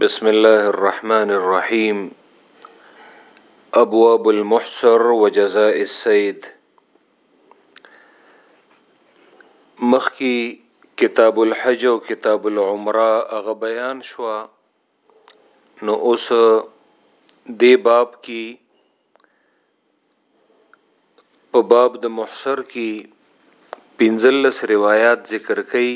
بسم الله الرحمن الرحيم ابواب المحصر وجزاء السيد مخکي کتاب الحج او کتاب العمره هغه بیان شو نو اوس دی باب کې په باب د محصر کې پنځلس روایات ذکر کړي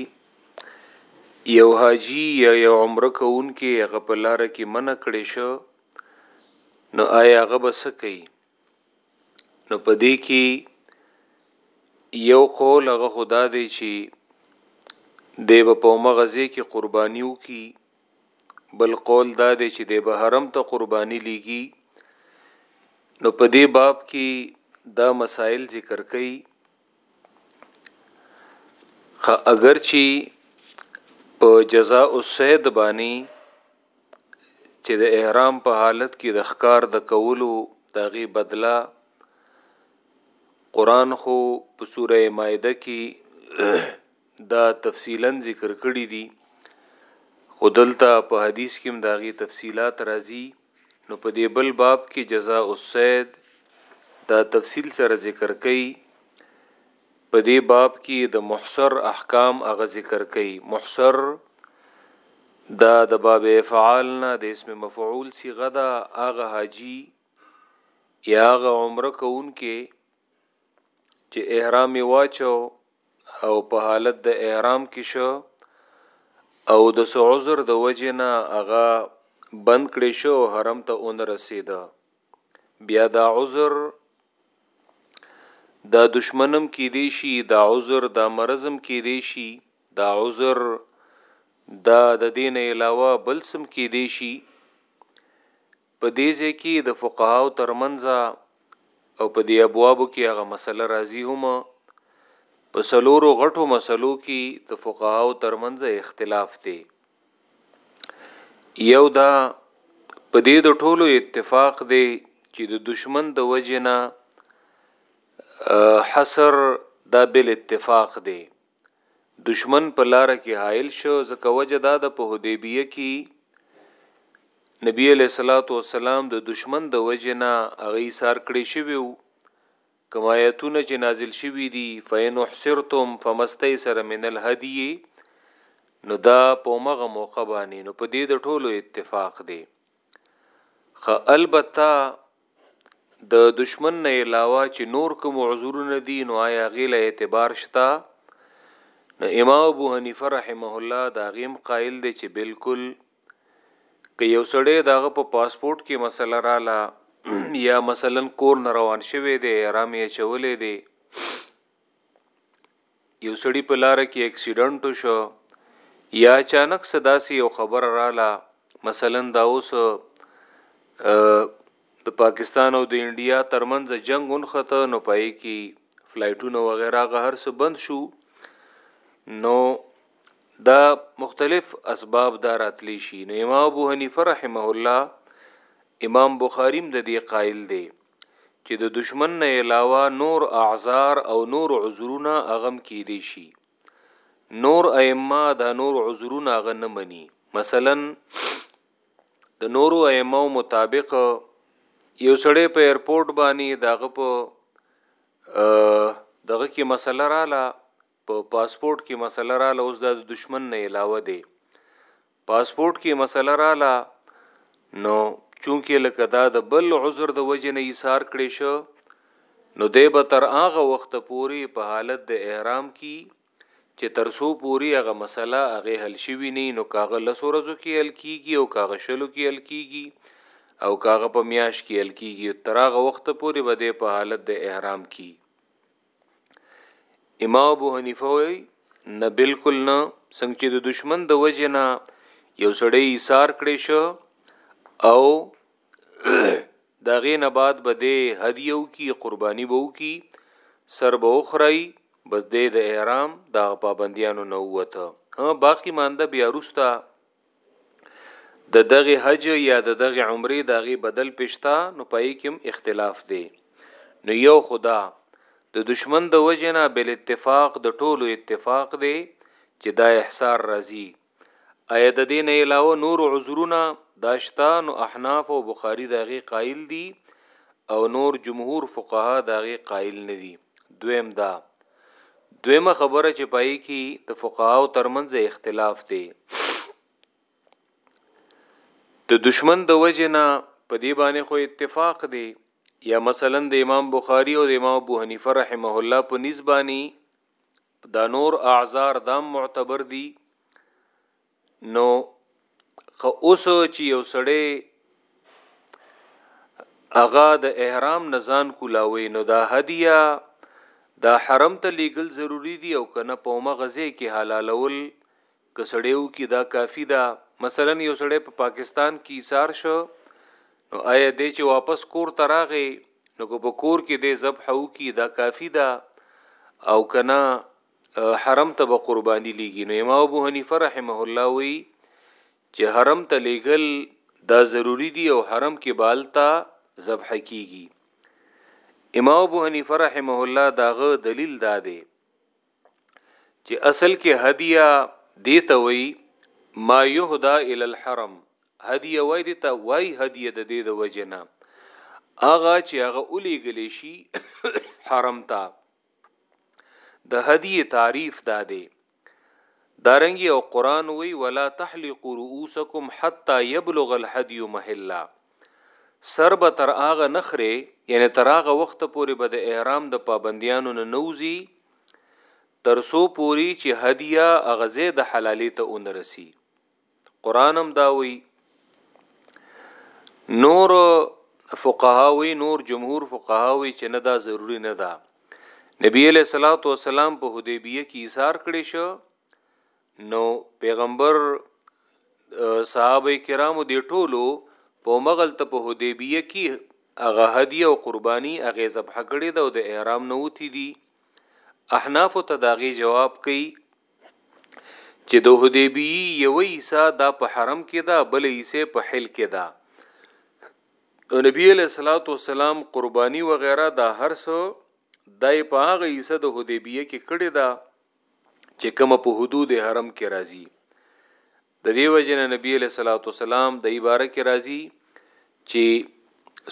یو حاجی یا یو عمره کوونکې هغه په لار کې منع کړي شو نو آیا هغه بس کوي نو پدې کې یو قول هغه خدا دی چې دی په مغزه کې قربانیو کې بل قول دا دی چې د بهرم ته قرباني لیږي نو په دې باب کې دا مسائل ذکر کړي خا اگر چې په جزاء السید باندې چې د احرام په حالت کې د ښکار د کولو دغه بدلا قران خو په سوره مائده کې دا تفصیلا ذکر کړي دي خو دلته په حدیث کې هم د هغې تفصیلات راځي نو په دې بل باب کې جزاء السید دا تفصیل سره ذکر کوي په دې باب کې د محصر احکام هغه ذکر کوي محصر دا د باب افعال نه د اسم مفعول صيغه دا هغه حاجی یا هغه عمره کوونکې چې احرام یې واچو او په حالت د احرام کې شو او د سو عذر د وجې نه هغه بند کړی شو حرم ته اون رسیده بیا دا عذر دا دشمنم کې دی شي دا عذر دا مرزم کې دی شي دا عذر دا د دین علاوه بل سم کې دی شي په دې ځای کي د فقهاوو تر منځ او په دې ابوابو کي هغه مسئله راځي هم په څلورو غټو مسئلو کي د فقهاوو تر منځ اختلاف دی یو دا په دې د ټولو اتفاق دی چې د دشمن د وجنه حصر دا بل اتفاق دی دشمن په لاره کی حائل شو ځکه وجه دا ده په حدیبیه کی نبی علیه الصلاة والسلام د دشمن د وجه نه هغه ایثار کړی شوی وو کوم آیتونه چې نازل شوی دی فین احصرتم فمستیسر من الهدی نو دا په مغه موقع باندې نو په دې د ټولو اتفاق دی خو البته د دشمن نه علاوه چې نور کوم عذرونه دي نو آیا غیله اعتبار شته نو امام ابو حنیفه رحمه الله دا غیم قائل دی چې بالکل که یو سړی داغه په پاسپورت کې مسله رااله یا مثلا کور نه روان شوی دی رامې چولې دی یو سړی په لاره کې اکسیډنټ وشو یا اچانک څه داسې یو خبره رااله مثلا دا اوس د پاکستان او د انډیا ترمنځ جنگ ونخته نو پای کې فلایټونه وغیرہ غهر څه بند شو نو دا مختلف اسباب دا راتلی شي نو امام ابو حنیفه رحمه الله امام بخاریم د دې قائل دی چې د دشمن نه علاوه نور اعذار او نور عذرونه اغم کې دی شي نور ائمه دا نور عذرونه اغه نه مني مثلا د نور ائمه مطابق یو سړی په ایرپورټ باندې داغه په دغه کې مسله رااله په پاسپورټ کی مسله راله اوس دا د دشمن نه علاوه دی پاسپورټ کی مسله راله نو چونکی لکه دا د بل عذر د وجه نه ایثار کړی شو نو دی به تر هغه وخت پوری په حالت د احرام کی چې تر سو پوری هغه مسله هغه حل شوی نه نو کاغه لسو ورځو کې حل کیږي او کاغه شلو کې حل کیږي او کاغه په میاش کې ال کیږي تراغه وخت پورې به د په حالت د احرام کی امام ابو حنیفه وی نه بالکل نه څنګه چې د دشمن د وجه نه یو سړی ایثار کړی شو او دا غینه بعد به د هدیو کی قربانی بو کی سر به اخرای بس د احرام دا پابندیانو نه وته ها باقی مانده بیا روستا د دغه حج یا د دغه عمرې د هغې بدل پشته نو پای کې هم اختلاف دی نو یو خدا د دشمن د وجنه بل اتفاق د ټولو اتفاق دی چې دا احصار راځي ایا د دین علاوه نور عذرونه داشتا نو احناف او بخاری دغه قائل دي او نور جمهور فقها دغه قائل نه دي دویم دا دویمه خبره چې پای کې د فقهاو ترمنځ اختلاف دی د دشمن د وجنه په دی باندې خو اتفاق دی یا مثلا د امام بخاری او د امام ابو حنیفه رحمه الله په نسبانی دا نور اعذار دام معتبر دي نو خو اوس چې یو سړی اغا د احرام نزان کولاوي نو دا هدیه دا حرم ته لیګل ضروری دی او کنه په ما غزه کې حلالول کسړیو کې دا کافی ده مثلا یو سړی په پا پاکستان کې ایثار شو نو آیا د چې واپس کور تراغه نو کو په کور کې د ذبح او کې دا کافی ده او کنه حرم ته به قرباني لیږي نو امام ابو حنیفه رحمه الله وی چې حرم ته لیږل دا ضروری دی او حرم کې بالتا ذبح کیږي امام ابو حنیفه رحمه الله داغه دلیل دا دی چې اصل کې هدیه دیته وی ما یهدا ال الحرم هدیه وای دیته وای هدیه د دې د وجنه اغه چې هغه اولی غلی شي حرم ته د هدی تعریف دا دی دارنګي او قران وی ولا تحلقوا رؤوسکم حتا یبلغ الهدی محلا سر به تر هغه نخره یعنی تر هغه وخت پورې به د احرام د پابندیانو نه نوزي تر سو پوری چې هدیه اغزه د حلالې ته اونرسي قران هم دا وی نور فقهاوی نور جمهور فقهاوی چې نه دا ضروری نه ده نبی علیہ الصلوۃ والسلام په حدیبیه کې ایثار کړی شو نو پیغمبر صحابه کرامو دی ټولو په مغل ته په حدیبیه کې هغه هدیه او قربانی هغه ذبح کړی دا او د احرام نه وتی دي احناف ته داغي جواب کوي چې د حدیبیی یوه حصه دا په حرم کې ده بله حصه په حل کې ده او نبی علیہ الصلوۃ والسلام قربانی و غیره دا هر څه دای په هغه حصه د حدیبیه کې کړی ده چې کوم په حدود حرم کې راځي د دې وجې نه نبی علیه الصلاة والسلام د عبارت کې راځي چې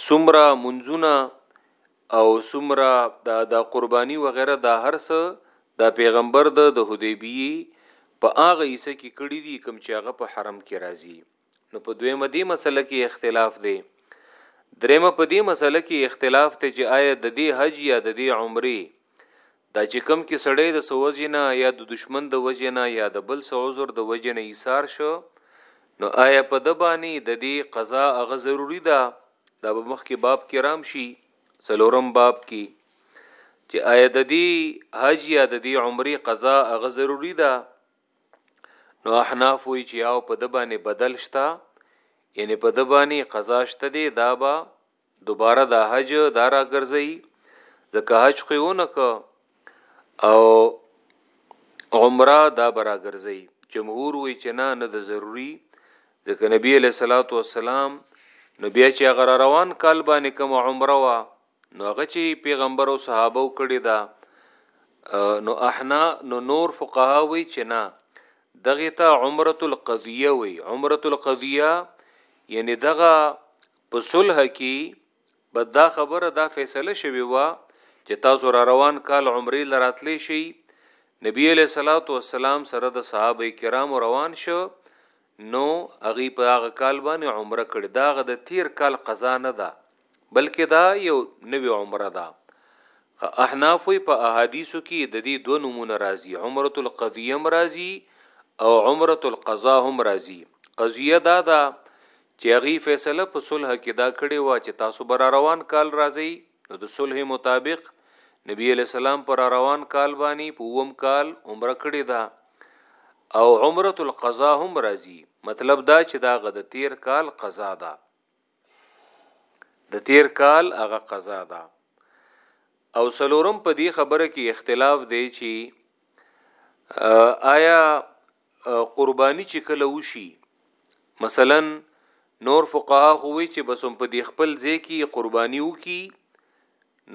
سمرا منځونه او سمرا دا د قرباني و غیره دا هر څه د پیغمبر د د حدیبیه په هغه حصہ کې کړی دي کوم چې هغه په حرم کې راځي نو په دویمه دې مسله کې اختلاف دی دریمه په دې مسله کې اختلاف ته چې آیا د دې حج یا د دې عمره دا چې کوم کې سړی د څه وجې نه یا د دشمن د وجې نه یا د بل څه عذر د وجې نه ایثار شو نو آیا په د بانی د دې قضا هغه ضروری ده دا به مخکې باب کې رام شي څلورم باب کې چې آیا د دې حج یا د دې عمره قضا هغه ضروری ده نو احناف وی چې او په د باندې بدل شتا یعنی په د باندې قضا شته دی دا به دوباره دا حج دا را ګرځي ځکه حج خو یو نه که او عمره دا برا ګرځي جمهور وی چې نه نه د ضروری ځکه نبی علیہ الصلوۃ والسلام نو بیا چې غره روان کال باندې کوم عمره وا نو هغه چې پیغمبر او صحابه کړی دا نو احنا نو نور فقها وی چې نه دغه ته عمره القضیه وی عمره القضیه یعنی دغه په صلح کی به دا خبره دا فیصله شوی و چې تاسو را روان کال عمره لراتلی شي نبی علیہ الصلوۃ والسلام سره د صحابه کرام روان شو نو اغي په هغه کال باندې عمره کړی دا غ د تیر کال قضا نه ده بلکې دا یو نوې عمره ده احناف په احادیثو کې د دې دوه نمونه راځي عمره القضیه مرাজি او عمره القضا هم راځي قضیه دا ده چې هغوی فیصله په صلح کې دا کړې وه چې تاسو به راروان کال راځئ، نو د صلح مطابق نبي علیه السلام په راروان کال باندې په اووم کال عمره کړې ده او عمرة القضاء هم راځي، مطلب دا چې دا هغه د تیر کال قضا ده، د تیر کال هغه قضا ده. او څلورم په دې خبره کې اختلاف دی چې آیا قرباني چې کله وشي مثلا نور فقها خو وی چې بس هم په دې خپل ځای کې قرباني وکي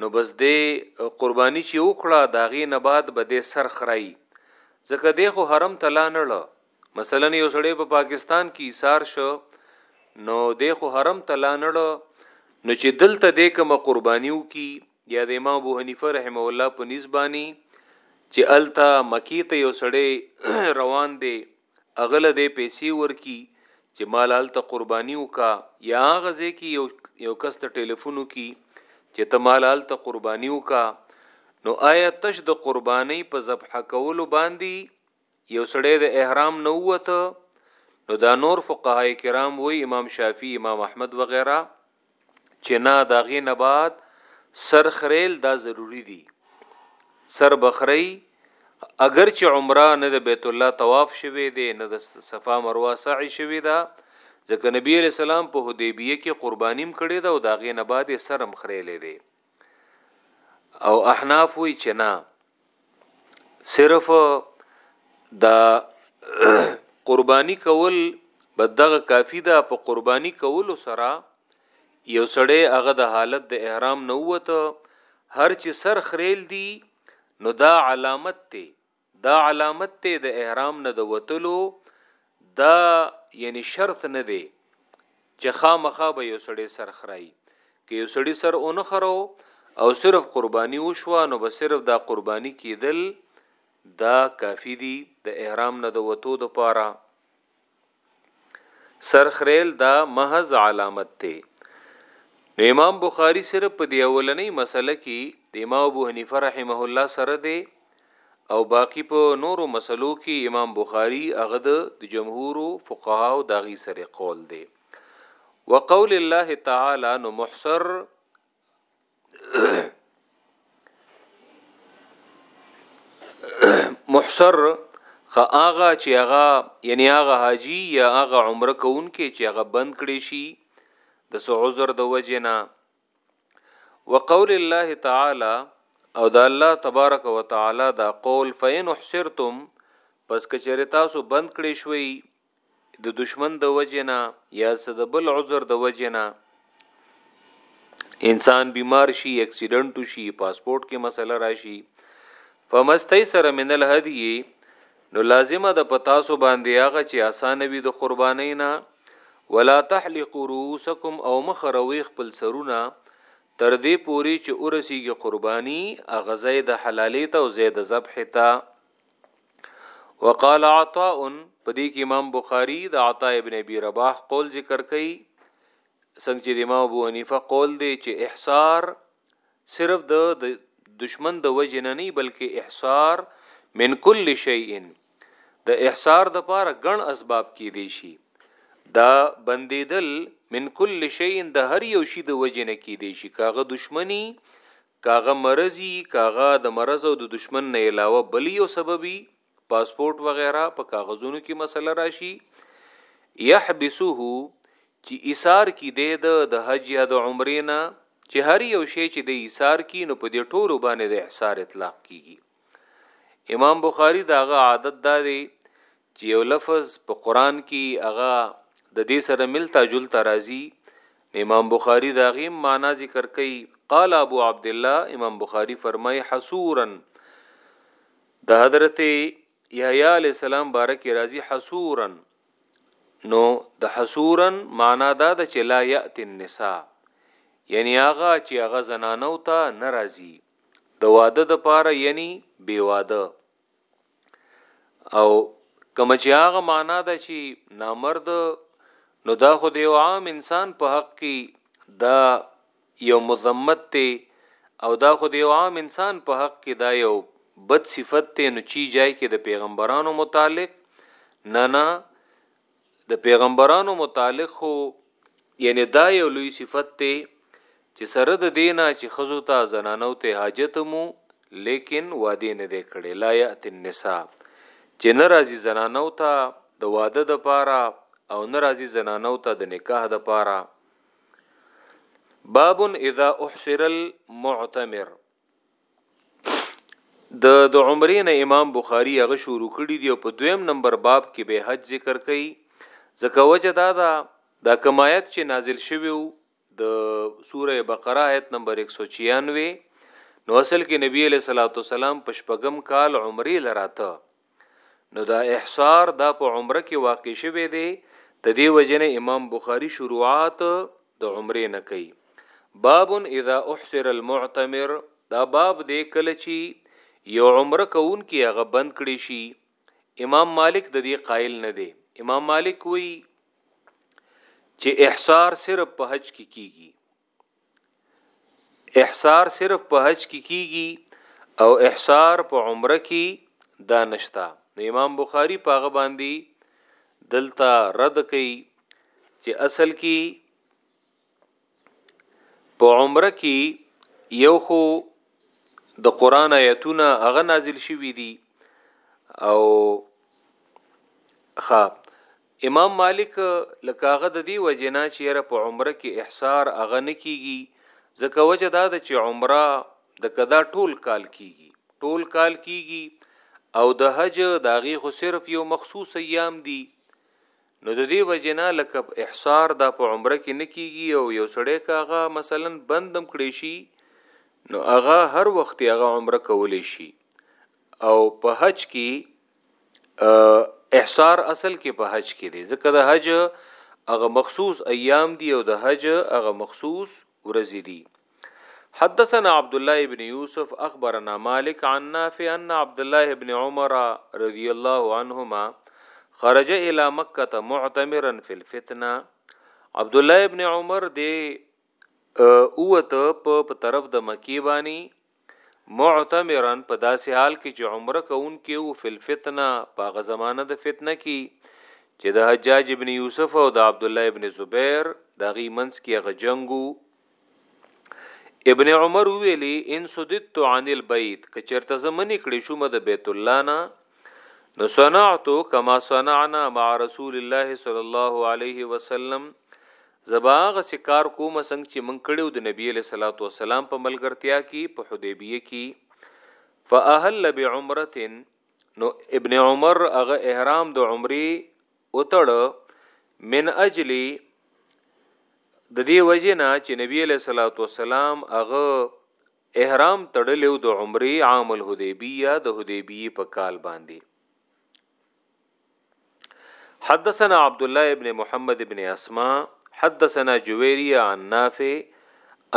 نو بس دې قرباني چې وکړه داغه نه بعد به دې سر خړای ځکه دې خو حرم تلا نه له مثلا یو سړی په پا پاکستان کې ایثار شو نو دې خو حرم تلا نه له نو چې دلته دې کوم قرباني وکي بیا د امام ابو حنیفه رحمه الله په نسبانی چې التا مکی ته یو سړی روان دی اغله دې پیسې ورکی چې مال التا قربانی وکا یا غزه کې یو یو کس ته ټلیفون وکي چې ته مال التا قربانی وکا نو آیا تش د قربانی په ذبح کولو باندې یو سړی د احرام نه ووته نو دا نور فقهای کرام وی امام شافعی امام احمد وغیرہ چې نه دا غي نه بعد سر خریل دا ضروری دی سر بخری اگر چې عمره نه د بیت الله طواف شوه دی نه د صفا مروه سعی شوه دا ځکه نبی علیہ السلام په حدیبیه کې قربانیم کړی دا او دا غي نه بعد سرم خریلې دی او احناف وی چې نه صرف د قربانی کول بدغه کافی ده په قربانی کول سره یو سړی هغه د حالت د احرام نه وته هر چې سر خریل دی نو دا علامت ته دا علامت ته د احرام نه د وتلو دا یعنی شرط نه دی چې خامخا به یو سړی سر خړای که یو سړی سر اون خرو او صرف قربانی وشو نو به صرف دا قربانی کیدل دا کافی دی د احرام نه د وتو د پاره سرخريل دا محض علامت دی نو امام بخاری صرف په دی اولنی مسله کې د امام ابو حنیفه رحمه الله سره دی او باقی په نورو مسلو کې امام بخاری هغه د جمهور فقها او داغي سره قول دی وقول الله تعالی نو محصر محصر هغه چې هغه یعنی هغه حاجی یا هغه عمره کون کې چې هغه بند کړي شي د سو عذر د وجنا وقول الله تعالی او د الله تبارک وتعالى دا قول فین احصرتم پس کچری تاسو بند کړي شوي د دشمن د وجې نه یا څه د بل عذر د وجې نه انسان بیمار شي اکسیډنټ شي پاسپورت کې مسله راشي فمستیسر من الهدی نو لازمه د پتاسو باندې هغه چې اسانه وي د قربانۍ نه ولا تحلقوا رؤوسکم او مخروي خپل سرونه تر دې پوري چې اورسیږي قرباني اغزه د حلالې ته او زید ذبح ته وقال عطاء په دې کې امام بخاری د عطاء ابن ابي رباح قول ذکر کړي څنګه چې د امام ابو حنیفه قول دی چې احصار صرف د دشمن د وجه نه نه بلکې احصار من کل شیء د احصار د پاره ګڼ اسباب کې دی شي دا بندیدل من کل شیء د هر یو شی د وجه نه کې دی شي کاغه دشمنی که هغه مرض يي که هغه د مرض او د دشمن نه علاوه بل يو سبب يي پاسپورټ وغيره په کاغذونو کې مسله راشي يحبسه چې ایثار کی دی د د حج یا د عمرې نه چې هر یو شی چې د ایثار کی نو په دې ټولو باندې د احصار اطلاق کیږي امام بخاری داغه عادت داري چې یو لفظ په قران کې هغه د دې سره ملتا جل ترازی امام بخاری دا غیم معنا ذکر کوي قال ابو عبد الله امام بخاری فرمای حسورا د حضرت یحیی علی السلام بارک راضی حسورا نو د حسورا معنا دا د چې لا یات النساء یعنی هغه چې هغه زنانو ته ناراضي د واده د پاره یعنی بی واده او کما چې هغه معنا ده چې نامرد نو دا خو د یو عام انسان په حق کې دا یو مذمت ته او دا خو د یو عام انسان په حق کې دا یو بد صفت ته نو چی جای کې د پیغمبرانو متعلق نه نه د پیغمبرانو متعلق خو یعنی دا یو لوی صفت ته چې سره د دینه چې خزو ته زنانو ته حاجت مو لیکن واده نه دی کړي لا یات النساء چې ناراضي زنانو ته د واده د پاره او ناراضي زنانو ته د نکاح د پاره باب اذا احصر المعتمر د د عمرې نه امام بخاری هغه شروع کړی دی او په دویم نمبر باب کې به حج ذکر کړي ځکه وجه دا ده دا کمایت چې نازل شوی د سوره بقره آیت نمبر 196 نو اصل کې نبی علیہ الصلوۃ والسلام پشپغم کال عمرې لراته نو دا احصار دا په عمره کې واقع شوه دی د دې وجنه امام بخاری شروعات د عمره نه کوي باب اذا احصر المعتمر دا باب دی کله چې یو عمره کون کې هغه بند کړي شي امام مالک د دې قائل نه دی امام مالک وی چې احصار صرف په حج کې کی کیږي احصار صرف په حج کې کیږي او احصار په عمره کې دا نشتا نو امام بخاری پاغه باندې دلته رد کوي چې اصل کې په عمره کې یو خو د قران آیتونه هغه نازل شوي دي او خا امام مالک، لکه هغه د دې وجې نه چې يره په عمره کې احصار هغه نه کيږي ځکه وجه دا ده چې عمره د قضا ټول کال کيږي ټول کال کيږي او د حج د هغې خو صرف يو مخصوص ايام دي نو د دې وجې نه لکه احصار دا په عمره کې نه کيږي او يو سړی که هغه مثلا بندم کړی شي نو هغه هر وخت هغه عمره کولی شي او په حج کې احصار اصل کې په حج کې دی ځکه د حج هغه مخصوص ایام دی او د حج هغه مخصوص ورځې دي حدثنا عبد الله ابن يوسف اخبرنا مالك عن نافع ان عبد الله ابن عمر رضي الله عنهما خرج الى مکه معتمرا في الفتنه عبد الله ابن عمر دی اووته په په طرف د مکی بانی معتمرا په داسې حال کې چې عمره کوونکی او فل فتنه په هغه زمانه د فتنه کې چې د حجاج ابن یوسف او د عبد الله ابن زبیر د غي منس کې هغه جنگو ابن عمر ویلي ان سددت عن البيت کچرته زمنی کړې شوم د بیت الله نه نو صنعت کما صنعنا مع رسول الله صلی الله علیه وسلم زه به هغسې کار کوم څنګه چې موږ کړی و د نبي علیه الصلاة والسلام په ملګرتیا کې په حدیبیه کې فاهل بعمره نو ابن عمر هغه احرام د عمرې وتړ من اجل د دې وجنه چې نبی علیہ الصلوۃ والسلام هغه احرام تړلو د عمرې عام الحدیبیه د حدیبیه په کال باندې حدثنا عبد الله ابن محمد ابن اسماء حدثنا جويريه عن نافع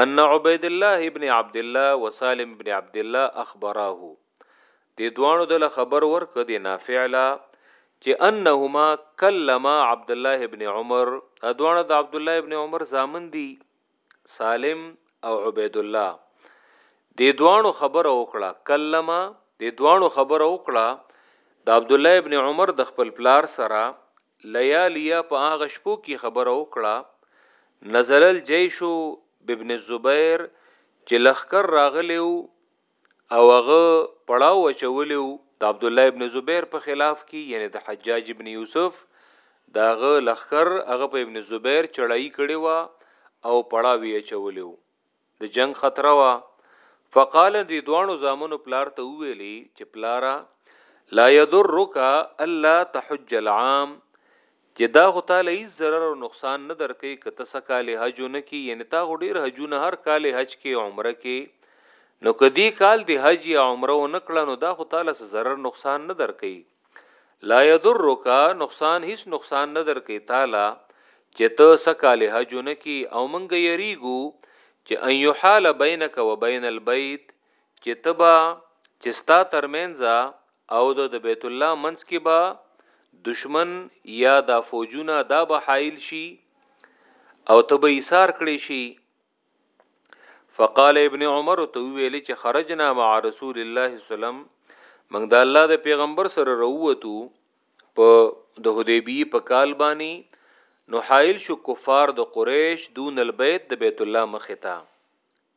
ان عبيد الله ابن عبد الله وسالم ابن عبد الله اخبراه دې دوانو دله خبر ورک دې نافع لا چې انهما کلم عبد الله ابن عمر دوانه د عبد الله ابن عمر زامن دي سالم او عبید الله دې دوانو خبره وکړه کلمه دې دوانو خبره وکړه د عبد الله ابن عمر د خپل پلار سره لیالیا په هغه شپو کې خبره وکړه نزل الجيش بابن الزبير چې لخر راغلیو او هغه پړاو اچولی وو د عبدالله ابن زبیر په خلاف کی یعنی د حجاج ابن یوسف دا هغه لخر هغه په ابن زبیر چړای کړي وا او پړاوی اچولی وو د جنگ خطر وا فقال دی دوانو زامنو پلار ته ویلی چې پلارا لا یضرک الا تحج العام چې دا خو تاله هیڅ ضرر او نقصان نه درکوي که ته سږ کال حج ونه کړي یعنې تا خو ډیر حجونه هر کال حج کې عمره کې نو که دې کال دې حج یا عمره ونه کړه نو دا خو تاله څه ضرر نقصان نه درکوي لا یضرک نقصان هیڅ نقصان نه درکوي تاله چې ته سږ کال حج ونه کړي او مونږ یریږو چې ان یحال بینک و بین البیت چې تبا چې ستا ترمنځ او د د بیت الله منځ کې به دشمن یا دا فوجونه دا به حائل شي او ته به ایثار کړی شي فقال ابن عمر تو ویل چې خرجنا مع رسول الله سلام موږ د الله د پیغمبر سره وروتو په د حدیبی په کال باندې نو حائل شو کفار د قریش دون البیت د بیت الله مخه تا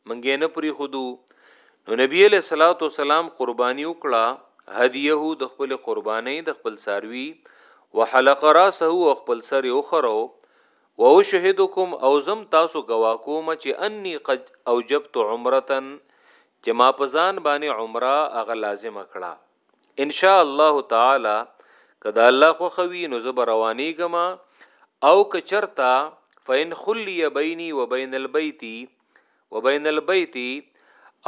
منګ یې نه پری خودو نو نبی علیہ الصلوۃ والسلام قربانی وکړه هدیه د خپل قربانی د خپل ساروی وحلق راسه او خپل سر یې وخرو و شهدکم او زم تاسو گوا کوم چې انی قد اوجبت عمره چې ما په ځان باندې عمره هغه لازم کړه ان شاء الله تعالی کدا الله خو خوي نو زب رواني ګما او کچرتا فین خلی بیني و بین البیتی وبین البیت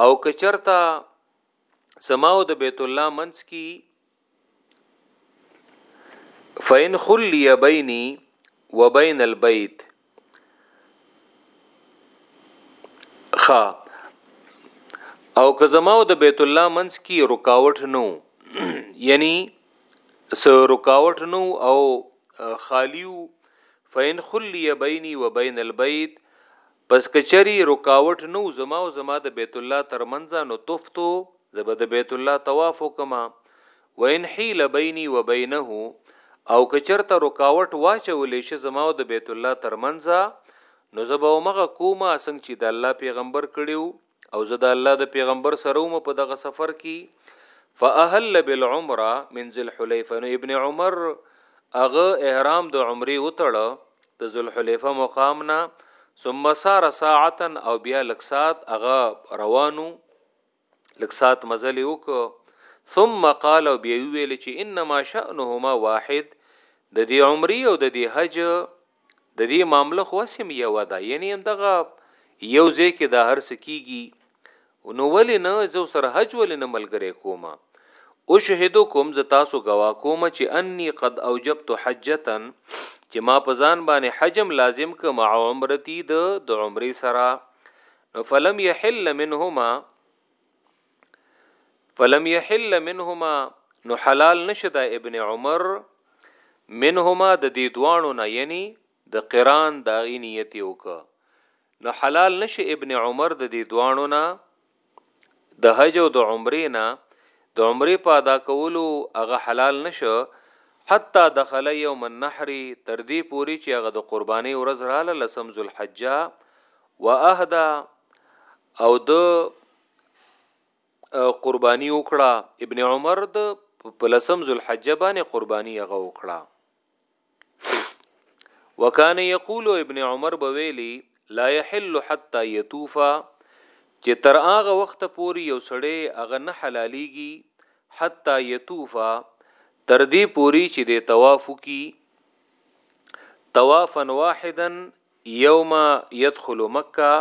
او کچرتا سماو د بیت الله منس کی فین خلی بینی وبین البیت خ او که زماو د بیت الله منس کی رکاوټ نو یعنی سو رکاوټ نو او خالیو فین خلی بینی وبین البیت پس که چری رکاوټ نه وو زما او زما د بیت الله تر منځه نو طفتو زه به د بیت الله طواف وکم وان حیل بینی و بینه او که چرته رکاوټ واچول شي زما او د بیت الله تر منځه نو زه به مغه کومه څنګه چې د الله پیغمبر کړیو او زه د الله د پیغمبر سره وم په دغه سفر کې فاهل بالعمره من ذل حلیفه نو ابن عمر اغه احرام د عمره وتړه د ذل حلیفه مقام نه ثم سار ساعتا او بیا لکسات اغه روانو لکسات مزل وک ثم قال بیا ویل چې انما شأنهما واحد د دې عمره او د دې حج د دې معامله خو هسې هم یوه ده، یعنې همدغه یو ځای کې دا هر څه کېږي، نو ولې نه، زه ورسره حج ولې نه ملګری کوم؟ اشهدکم، زه تاسو ګواه کوم چې انی قد اوجبت حجة، چې ما په ځان باندې حج هم لازم کړ مع عمرتي د د عمرې سره، نو فلم یحل منهما، فلم يحل منهما نو حلال نشد ابن عمر منهما د دې دوانو نه یعنی د قران د غنیت یو ک نو حلال نشه ابن عمر د دې دوانو نه د حج او د عمرې نه د عمرې په ادا کولو هغه حلال نشه حتی دخل یوم النحر تر دې پوری چې هغه د قرباني ورځ رااله لسم ذوالحجه واهدا او د قرباني وکړه ابن عمر د پلسم ذوالحجه باندې قرباني هغه وکړه وکانه یقول ابن عمر بویلی لا يحل حتى يطوف چې تر هغه وخت پوري یو سړی هغه نه حلاليږي حتى يطوف تر دې پوري چې د طواف کی طوافا واحدا يوم يدخل مکه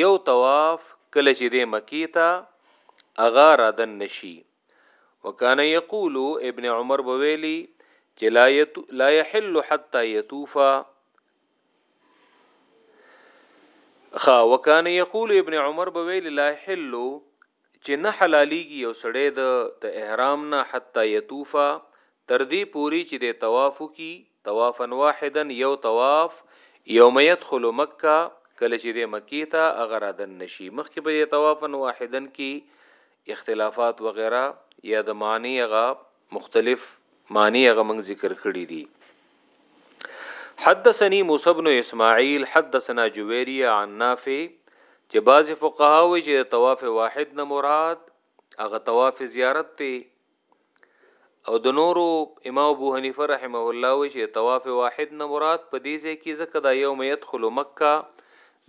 يو طواف کله چې دی مکې ته هغه رادن نشي وکان يقول ابن عمر بويلي چې لا يت لا يحل حتى يطوف خا وکان يقول ابن عمر بويلي لا يحل چې نه حلاليږي یو سړی د د احرام نه حتی یطوفا تر دې پوری چې د طواف کی طوافا واحدا یو طواف یوم یدخل مکه کله چې دی مکې ته هغه رادن نشي مخکې په دې طوافا واحدا کې اختلافات وغیرہ یا د معنی هغه مختلف معنی هغه موږ ذکر کړی دي حدثني موسی بن اسماعیل حدثنا جویریه عن نافع چې بعضی فقها وی چې طواف واحد نه مراد هغه طواف زیارت ته او د نورو امام ابو حنیفه رحمه الله وی چې طواف واحد نه مراد په دې ځای کې ځکه دا یوم يدخل مکه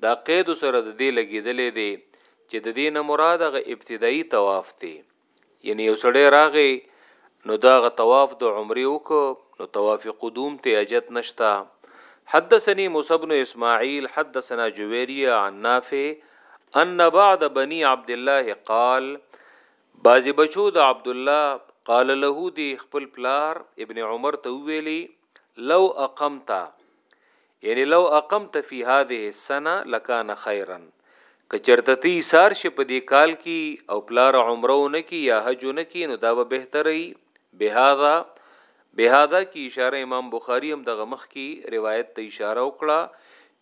دا قید سره د دې لګیدلې دی چې د دې نه مراد غ ابتدایي طواف دی یعنی یو سړی راغی نو دا غ طواف د عمره وک نو طواف قدوم ته اجت نشتا حدثني موسى بن اسماعيل حدثنا جويريه عن نافع ان بعد بني عبد الله قال بعضی بچو د عبدالله قال له دی خپل پلار ابن عمر ته ویلی لو اقمتا یعنی لو اقمت فی هذه السنه لکان خیرا کچرته تی سار شه په دې کال کی او پلار عمره نکی یا حج نکی نو دا به بهتري بهذا بهذا کی اشاره امام بخاری هم دغه مخ کی روایت ته اشاره وکړه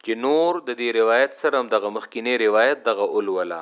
چې نور د دې روایت سره هم دغه مخکینه روایت دغه اول ولا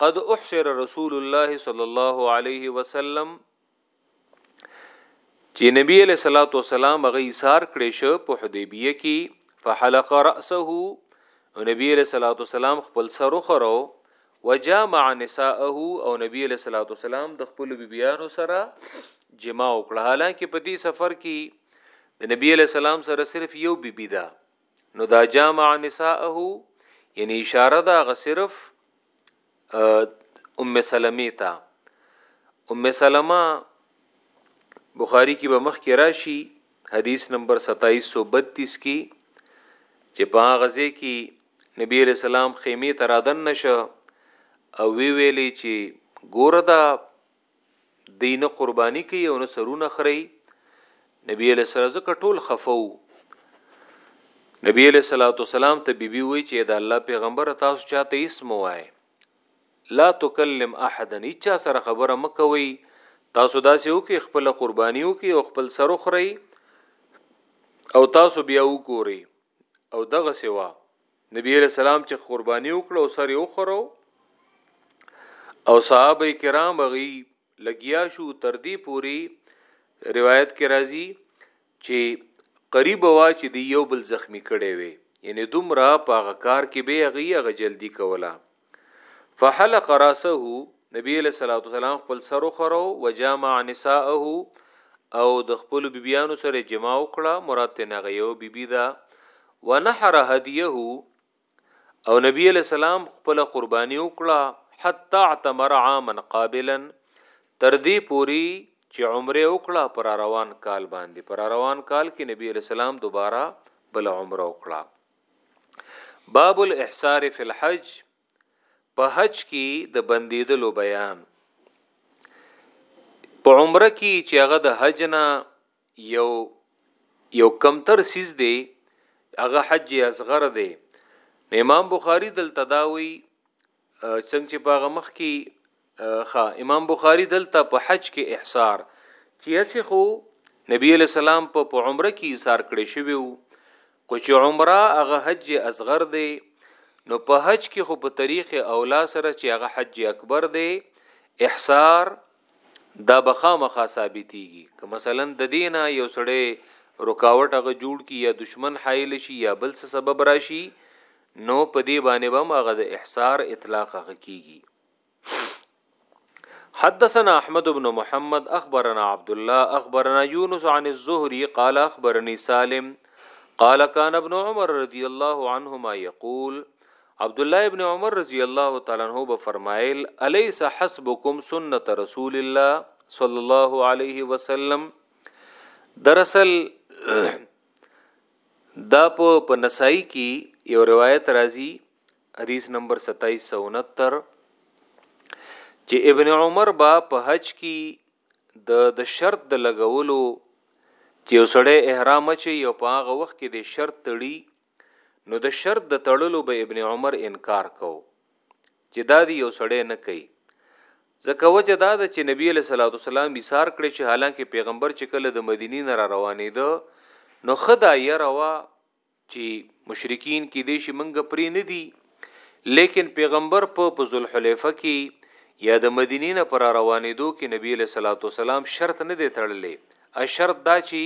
قد احشر رسول الله صلی الله علیه وسلم چې نبی علیہ الصلوۃ والسلام هغه ایثار کړی شو په حدیبیه کې فحلق راسه او نبی علیہ الصلوۃ والسلام خپل سر خرو وجامع نساءه او نبی علیہ الصلوۃ والسلام د خپل بیبیانو سره جما وکړه حالانکه په دې سفر کې د نبی علیہ السلام سره صرف یو بیبی بی ده نو دا جامع نساءه یعنی اشاره دا غ صرف ام سلمې ته ام سلمہ بخاری کې به مخ کې راشي حدیث نمبر 2732 کې چې په غزه کې نبی رسول الله خیمه ترادن نشه او وی ویلې چې ګوره دا دی نه قربانی کوي او نه سرونه خري نبی علیہ السلام ځکه ټول خفو نبی علیہ الصلوۃ والسلام ته بیبي وی چې دا الله پیغمبر تاسو چاته اسم وای لا تکلم احدا اچا سره خبره مکوي تاسو داسې وکي خپل قرباني وکي او خپل سر خوري او تاسو بیا وګوري او دغه سوا نبی علیہ السلام چې قرباني وکړه او سر یې وخورو او صحابه کرام غي لګیا شو تر دې پوري روایت کې راځي چې قریب وا چې دی یو بل زخمی کړي وي یعنی دومره په هغه کار کې به غي هغه جلدی کوله فحلق راسه نبی علیہ الصلوۃ والسلام خپل سر خرو وجامع نساءه او د خپل بیبیانو سره جما وکړه مراد ته نه یو بیبی دا ونحر هدیه او نبی علیہ السلام خپل قربانی وکړه حتا اعتمر عاما قابلا تر دې پوری چې عمره وکړه پر روان کال باندې پر روان کال کې نبی علیہ السلام دوباره بل عمره وکړه باب الاحصار فی الحج په حج کې د بندیدلو بیان په عمره کې چې هغه د حج نه یو یو کمتر سیز دی هغه حج اصغر دی امام بخاری دلته داوی څنګه چې پاغه مخ کې خا امام بخاری دلته په حج کې احصار چې اسی خو نبی علی سلام په په عمره کې احصار کړی شوی وو خو چې عمره هغه حج اصغر دی نو په حج کې خو په طریق اولا سره چې هغه حج اکبر دی احصار دا بخامخه ثابتېږي که مثلا د دینه یو سړی رکاوټ هغه جوړ کی یا دشمن حایل شي یا بل څه سبب راشي نو په دې باندې به هغه د احصار اطلاق هغه کیږي حدثنا احمد بن محمد اخبرنا عبد الله اخبرنا يونس عن الزهري قال اخبرني سالم قال كان ابن عمر رضي الله عنهما يقول عبد الله ابن عمر رضی الله تعالی عنہ به فرمایل الیس حسبکم سنت رسول الله صلی الله علیه وسلم دراصل دا په په نسائی کی یو روایت راځی حدیث نمبر 2769 چې ابن عمر با په حج کی د د شرط د لګولو چې یو سړی احرام چي یو په هغه وخت کې د شرط تړي نو د شرط د تړلو به ابن عمر انکار کو چې دا دی یو سړی نه کوي ځکه وجه دا ده چې نبی علیه الصلاۃ والسلام ایثار کړی چې حالانکه پیغمبر چې کله د مدینې نه را روانې ده نو خدا یې روا چې مشرکین کې دې شي منګه پرې نه دي لیکن پیغمبر په په ذوالحلیفه کې یا د مدینې نه پر روانې دو کې نبی له صلوات والسلام شرط نه دی تړلې ا شرط دا چې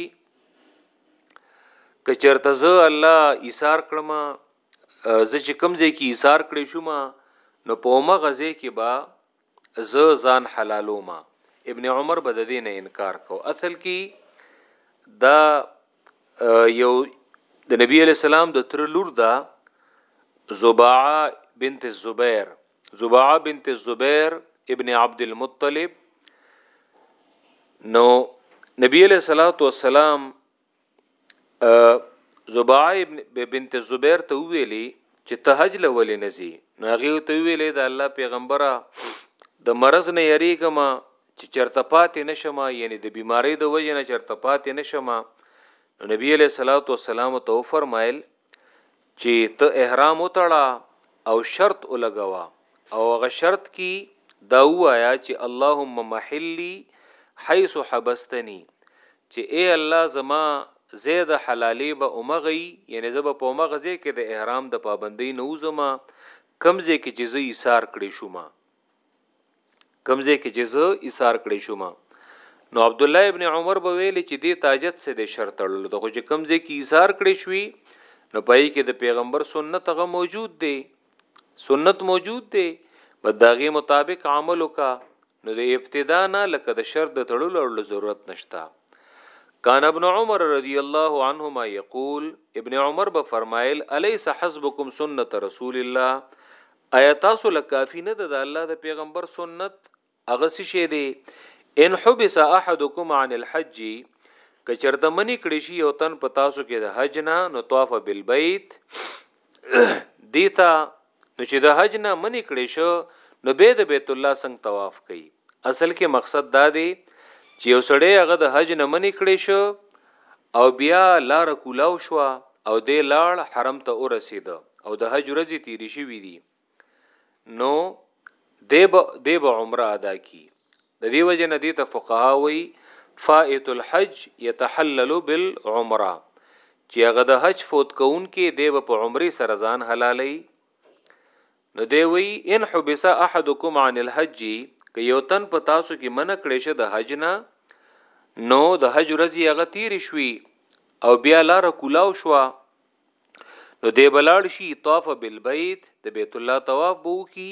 کچرته زه الله ایثار کړم زه چې کوم ځای کې ایثار کړی شوم نو په مغه ځای کې با زه ځان حلالوم ابن عمر به د دې نه انکار کو اصل کې دا یو د نبی علی السلام د تر لور دا زباعه بنت الزبیر زباعه بنت الزبیر ابن عبد المطلب نو نبی علیہ الصلوۃ والسلام زبای بنت زبیر ته ویلي چې ته حج لولې نزي ناغي ته ویلې د الله پیغمبره د مرز نه یریګم چې چرته پاتې نشم یعنی د بیماری د وجې نه چرته پاتې نشم نو نبی علیہ الصلوۃ والسلام تو فرمایل چې ته احرام وتړه او شرط ولګوا او هغه شرط کی دا وایا چې اللهم محلی حيث حبستنی چې اے الله زما زید حلالې به اومغی یعنی زب په اومغه ځای کې د احرام د پابندۍ نوزما کمزې کې چې زی ایثار کړې شوما کمزه کې چې زه ایثار کړی شوم نو عبد الله ابن عمر به ویل چې دې تاجت سه د شرط تړل د خو چې کمزه کې ایثار کړی شوی نو پای کې د پیغمبر سنت هغه موجود دی سنت موجود دی بس داغه مطابق عمل وکا نو د ابتدا نه لکه د شرط د تړلو اړل ضرورت نشتا کان ابن عمر رضی الله عنهما یقول ابن عمر به فرمایل الیس حسبکم سنت رسول الله ایا تاسو له کافی نه ده د الله د پیغمبر سنت هغه څه شی دی ان حبس احدکم عن الحج که چرته منی کړی شي یو تن په تاسو کې د حج نه نو طواف بالبیت دیتا نو چې د حج نه منی کړی شو نو به د بیت الله څنګه طواف کوي اصل کې مقصد دا دی چې یو سړی هغه د حج نه منې کړی شو او بیا لار کولاو شو او د لاړ حرم ته ورسید او د حج ورځې تیرې شوې دي نو دیب دیب عمره ادا کی د دې وجه نه دي ته فقها وی فائت الحج يتحلل بالعمره چې هغه د حج فوت کون کې دی په عمره سره ځان حلالي نو دی وی ان حبس احدکم عن الحج که یو تن په تاسو کې منع کړی شه د حج نه نو د حج ورځې هغه تیر شوي او بیا لار کولاو شو نو دی بلاړ شي طواف بالبيت د بیت الله طواف بو کی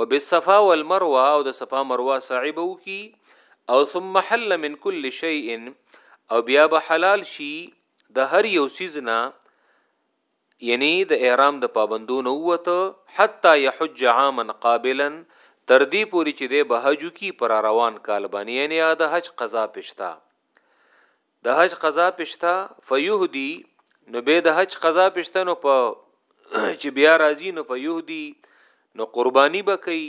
وبالصفا والمروه او د صفا مروه سعی بو کی او ثم حل من كل شيء او بیا به حلال شي د هر یو سیز نه یعنی د احرام د پابندو نه ووته حتی یحج عاما قابلا تر دې پورې چې دی به حج وکړي په را روان کال باندې یعنی هغه د حج قضا پې شته د حج قضا پې شته فیهدی نو به د حج قضا پې شته نو په چې بیا راځي نو فیهدی نو قربانی به کوي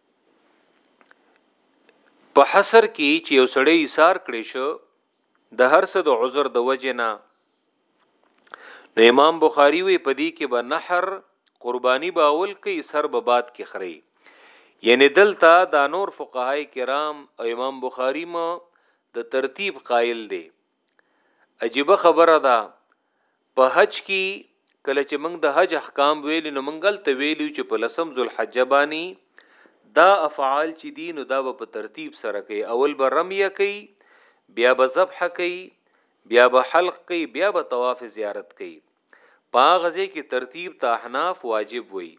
په حصر کې چې یو سړی ایثار کړی شو د هر څه د عذر د وجې نه نو امام بخاری وی په دې کې به نحر قربانی به اول کوي سر به باد کې خري یعنی دلته دا نور فقهای کرام او امام بخاری ما د ترتیب قائل دی عجیب خبره ده په حج کې کله چې موږ د حج احکام ویل نو موږ ته ویلو چې په لسم ذوالحج باندې دا افعال چې دي نو دا په ترتیب سره کوي اول به رمیه کوي بیا به ذبح کوي بیا به حلق کوي بیا به طواف زیارت کوي پاغه ځکه ترتیب ته احناف واجب وي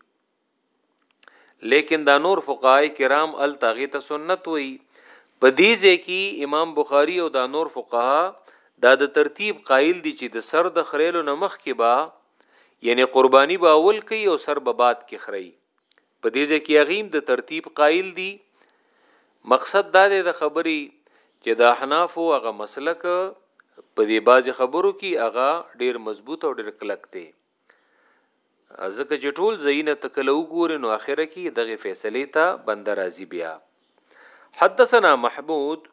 لیکن دا نور فقهای کرام ال تاغه ته سنت وی په دې ځای کې امام بخاری او دا نور فقها دا د ترتیب قائل دي چې د سر د خریلو نمخ کې با یعنی قربانی به اول کوي او سر به بعد کې خړی په دې ځای کې غیم د ترتیب قائل دي مقصد دا دی د خبري چې د احناف او هغه مسلک په دې باز خبرو کې هغه ډیر مضبوط او ډیر کلک دی ځکه چې ټول زینه تکلو ګور نو اخره کې دغه فیصله ته بندر راضی بیا حدثنا محمود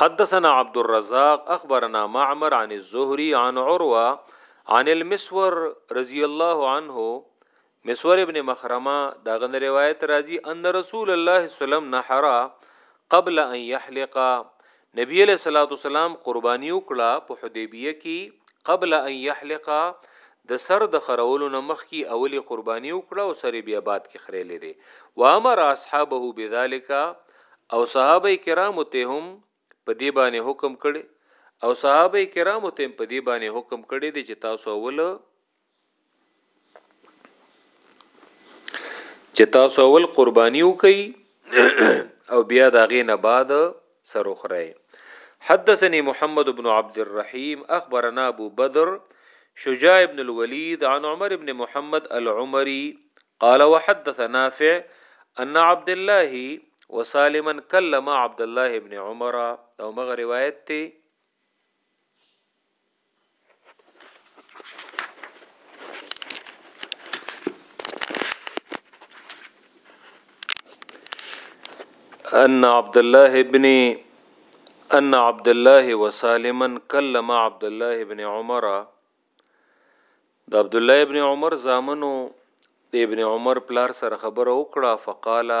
حدثنا عبد الرزاق اخبرنا معمر عن الزهري عن عروه عن المسور رضی الله عنه مسور ابن مخرمه دا غن روایت راځي ان رسول الله سلام نحرا قبل ان يحلق نبی علیہ الصلوۃ والسلام قربانی وکړه په حدیبیه کې قبل ان يحلق د سر د خرولو نمخ کی اولی قربانی وکړه او سر بیا باد کې خریلې دي و امر اصحابه بذالک او صحابه کرام ته هم په دې باندې حکم کړي او صحابه کرامو ته په دې باندې حکم کړي دي چې تاسو اول چې تاسو اول قرباني وکي او بیا دا غي نه بعد سر اخره حدثني محمد بن عبد الرحيم اخبرنا ابو بدر شجاع بن الوليد عن عمر بن محمد العمري قال وحدث نافع أن عبد الله وسالما كلم عبد الله بن عمر او مغه ان عبد الله بن ان عبد الله وسالما کلم عبد الله ابن عمر د عبد الله ابن عمر زامنو د ابن عمر پلار سره خبره وکړه فقال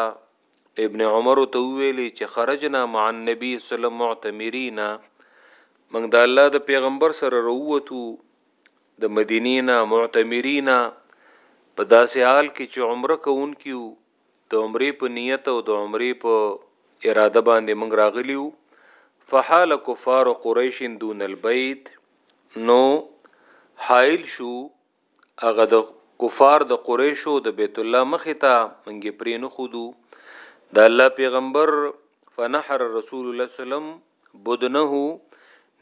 ابن عمر ته ویلي چې خرجنا مع النبي صلی الله علیه معتمرین موږ د الله د پیغمبر سره وروتو د مدینې نه معتمرینا په داسې حال کې چې عمره کوونکیو د عمرې په نیت او د عمرې په اراده باندې موږ راغلی وو فحال کفار قریش دون البیت نو حائل شو هغه د کفار د قریشو د بیت الله مخې ته منګې پرې نه خودو د الله پیغمبر فنحر رسول الله سلام بدنه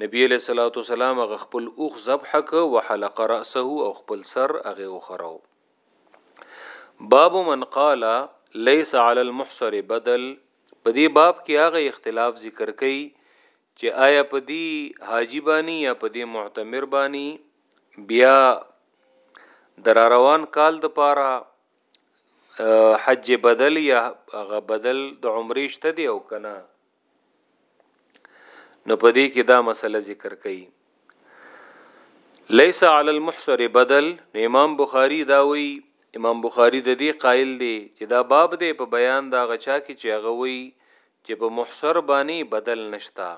نبی علیہ الصلوۃ والسلام غ خپل اوخ ذبح ک وحلق راسه او خپل سر هغه وخراو باب من قال ليس على المحصر بدل په دې باب کې هغه اختلاف ذکر کړي چې آیا په دې حاجی بانی یا په دې معتمر بانی بیا در روان کال د پاره حج بدل یا هغه بدل د عمرې شته دی او کنه نو په دې کې دا مسله ذکر کړي ليس على المحصر بدل نو امام بخاری دا وی امام بخاری د دې قائل دی چې دا باب دی په بیان دا غچا کې چې هغه وی چې په محصر باندې بدل نشتا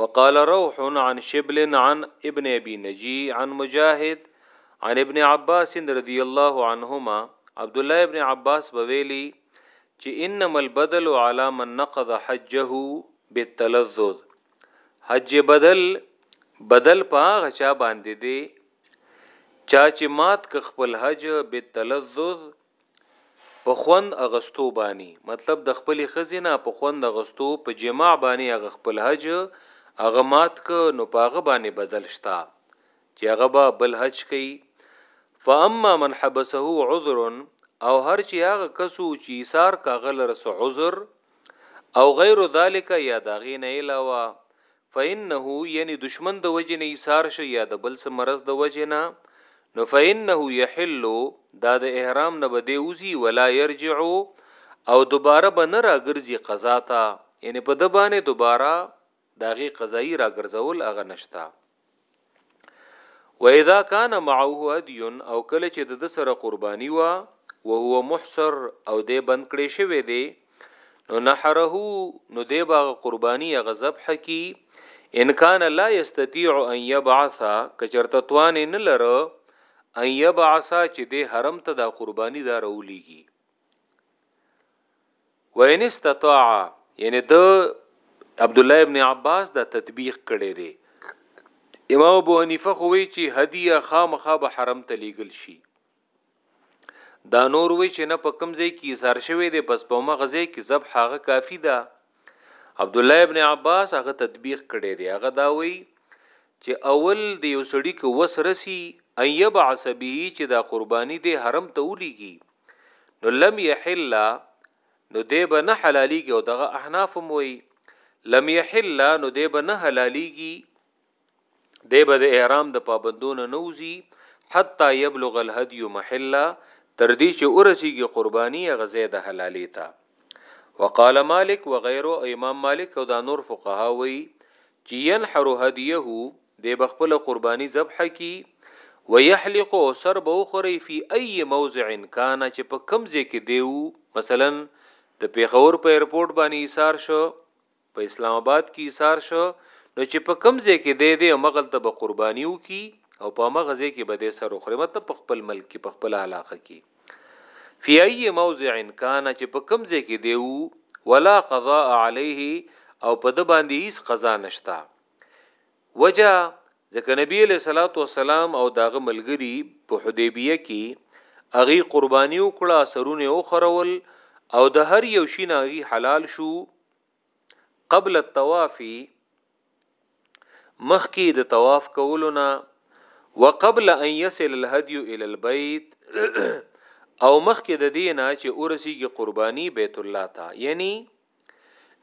وقال روح عن شبل عن ابن ابي نجي عن مجاهد عن ابن عباس رضی الله عنهما عبد الله ابن عباس بویلی چې انما البدل علی من نقض حجه بالتلذذ، حج بدل بدل په هغه چا باندې دی چا چې مات که خپل حج بالتلذذ په خوند اغستو بانی مطلب د خپل خزینه په خوند اغستو په جماع بانی هغه خپل حج هغه مات که نو پاغه بانی بدل شتا چې هغه به بل حج کوي فاما من حبسه عذر او هر چې هغه کسو چې ایثار کاغل رس عذر او غیر ذالک یا داغې نه علاوه فإنه یعنی دشمن د وجه نه ایثار شي یا د بل څه مرض د وجه نه نو فإنه يحل دا د احرام نه بده اوزي ولا يرجع او دوباره به نه راګرځي قضا ته یعنی په د باندې دوباره داغي قضایی راګرځول اغه نشتا و اذا کان معه هدی او کله چې د سره قربانی وا او هو محصر او دې بند کړي شوی دی نو نحره نو دې باغ قربانی غضب حکی ان کان لا یستطيع ان يبعث کچرته توان نه لره ان يبعث چې دې حرم ته د قربانی دار اولیږي وین استطاع یعنی د عبد الله ابن عباس دا تطبیق کړي دي امام ابو حنیفه خو وی چې هدیه خامخا به حرم ته لیګل شي دا نور وی چې نه په کم ځای کې ایثار شوی دی پس په مغه ځای کې ذبح هغه کافی ده عبد الله ابن عباس هغه تطبیق کړي دی هغه دا وی چې اول د یو سړی کو وسرسی ان یبعث به چې دا قربانی دی حرم ته ولېږي نو لم يحل نو دی به نه حلاليږي او دغه احناف هم وي لم يحل نو دی به نه حلاليږي دی به د احرام د پابندونه نوزي حتا يبلغ الهدي محله تر دې چې ورسیږي قرباني غزه د حلالې تا وقال مالک وغيره امام مالک او دا نور فقها وی چي ينحر هديه دی به خپله قرباني ذبحه کي، ويحلق او سر به وخوري في اي موضع کان چي په کوم ځای کي دی وو، مثلا د پيښور په ايرپورټ باندي ايسار شو، په اسلام اباد کي ايسار شو، نو چي په کوم ځای کي دی دی همغلته به قرباني وکي او په همغه ځای کي به دی سر وخوري مطلب په خپل ملک کي په خپله علاقه کي. فی ای موضع کان چې په کوم ځای کې دی وو ولا قضاء علیه او په د باندې هیڅ قضا نشتا وجه ځکه نبی علیہ الصلوۃ والسلام او داغه ملګری په حدیبیه کې اغي قربانی وکړه سرونه او خرول او د هر یو شینه حلال شو قبل الطواف مخکې د طواف کولو نه وقبل ان يصل الهدي الى البيت او مخکې د دینه چې اورسیږي قرباني بیت الله ته یعنی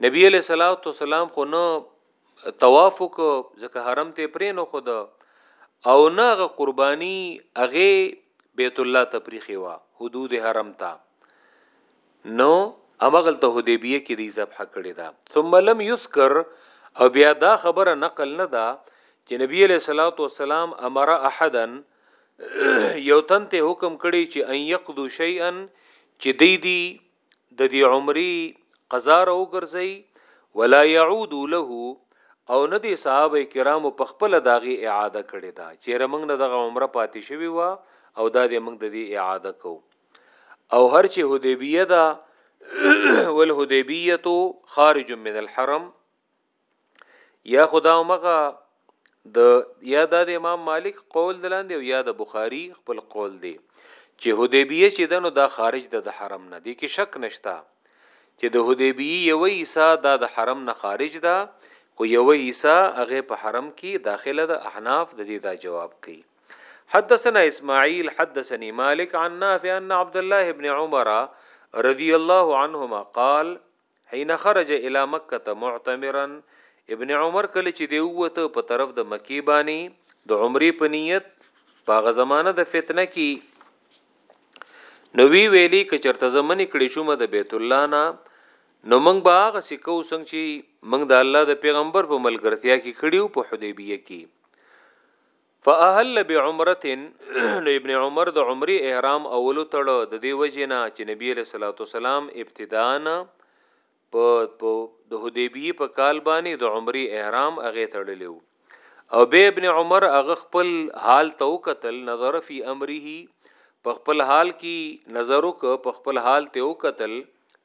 نبی علیہ الصلوۃ والسلام خو نه طواف وک ځکه حرم ته پرې نو خود او نه غ قرباني اغه بیت الله ته پریخي وا حدود حرم ته نو همغلته حدیبیه کې دی ذبح کړی دا ثم لم یذکر او بیا دا خبره نقل نه ده چې نبی علیہ الصلوۃ والسلام امر احدا یو تن ته حکم کړی چې ان یقضو شیئا چې دی دی د دې عمرې قضا را وګرځي ولا يعود له او نه دي صحابه کرامو په خپل داغي اعاده کړي دا چیرې موږ نه دغه عمره پاتې شوی و او دا دې موږ د دې اعاده کوو او هر چې حدیبیه دا ول حدیبیه تو خارج من الحرم یا خدا مغه د یا د امام مالک قول دلاندې او یا د بخاری خپل قول دی چې حدیبیه چې دنو دا خارج د حرم نه دی کې شک نشتا چې د حدیبیه یو عیسا د حرم نه خارج ده خو یو عیسا هغه په حرم کې داخله د احناف د دې دا جواب کوي حدثنا اسماعيل حدثني مالك عن نافع ان عبد الله بن عمر رضي الله عنهما قال حين خرج الى مكه معتمرا ابن عمر کله چې دی وته په طرف د مکی باندې د عمرې په نیت پاغه زمانه د فتنه کې نوی ویلی ک چرته زمن کړي شوم د بیت الله نه نو موږ به هغه سکو څنګه چې موږ د الله د پیغمبر په ملګرتیا کې کړیو په حدیبیه کې فاحل بعمره نو ابن عمر د عمرې احرام اولو تړ د دې وجنه چې نبی علیہ الصلوۃ والسلام ابتداء په د حدیبیه په کال باندې د عمرې احرام اغه تړلیو او به ابن عمر هغه خپل حال ته وکتل نظر فی امره په خپل حال کې نظر وک په خپل حال ته وکتل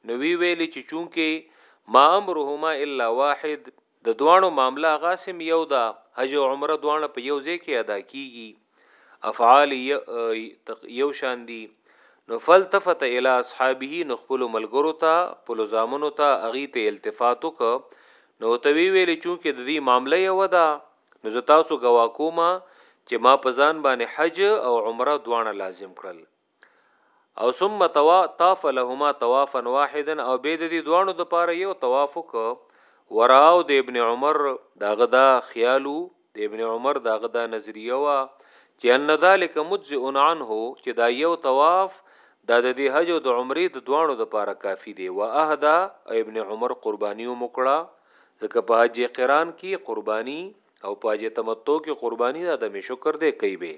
نو وی ویل چې چونکه ما امرهما الا واحد د دواړو معامله هغاسې هم یو ده، حج او عمره دواړه په یو ځای کې ادا کیږي، افعال یې یو شان دي، نو فالتفت الی اصحابه نو خپلو ملګرو ته، خپلو زامنو ته، هغوی ته یې التفات وکړ، نو ورته ویې ویل، چونکه د دوی معامله یوه ده، نو زه تاسو ګواه کوم، چې ما په ځان باندې حج او عمره دواړه لازم کړل، او ثم توا طاف لهما طوافا واحدا او به د دې دوانو د پاره یو طواف وک وراو د ابن عمر داغه دا خیالو د ابن عمر داغه دا نظریه وا چې ان ذلک مجزئ عنه چې دا یو طواف دا د دې حج او د عمره د دوانو د پاره کافی دی وا اهدا ابن عمر قربانیو مکړه ځکه په حج قران کې قربانی او په حج تمتع کې قربانی دا د مشکر دی کوي به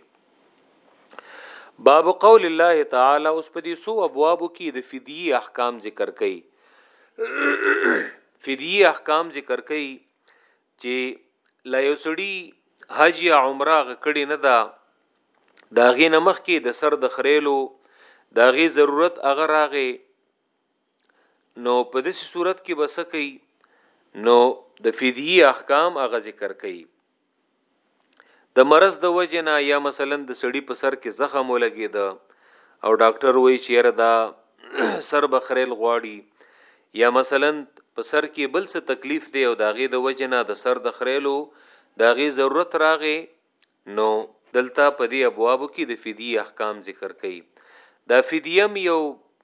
باب قول الله تعالی اوس په دې سو ابوابو کې د فدیه احکام ذکر کړي فدیه احکام ذکر کړي چې لا یو سړی حج یا عمره غکړي نه دا داغه نمخ کې د سر د خریلو داغه ضرورت اگر راغې نو په دې صورت کې بس کوي نو د فدیه احکام هغه ذکر کوي د مرض د وجنا یا مثلا د سړی په سر کې زخم ولګي دا او ډاکټر وایي چې یره دا سر بخریل غواړي یا مثلا په سر کې بل څه تکلیف دی او داغه د وجنا د سر د خریلو داغه ضرورت راغی نو دلته په دې ابواب کې د فدیه احکام ذکر کړي دا فدیه یو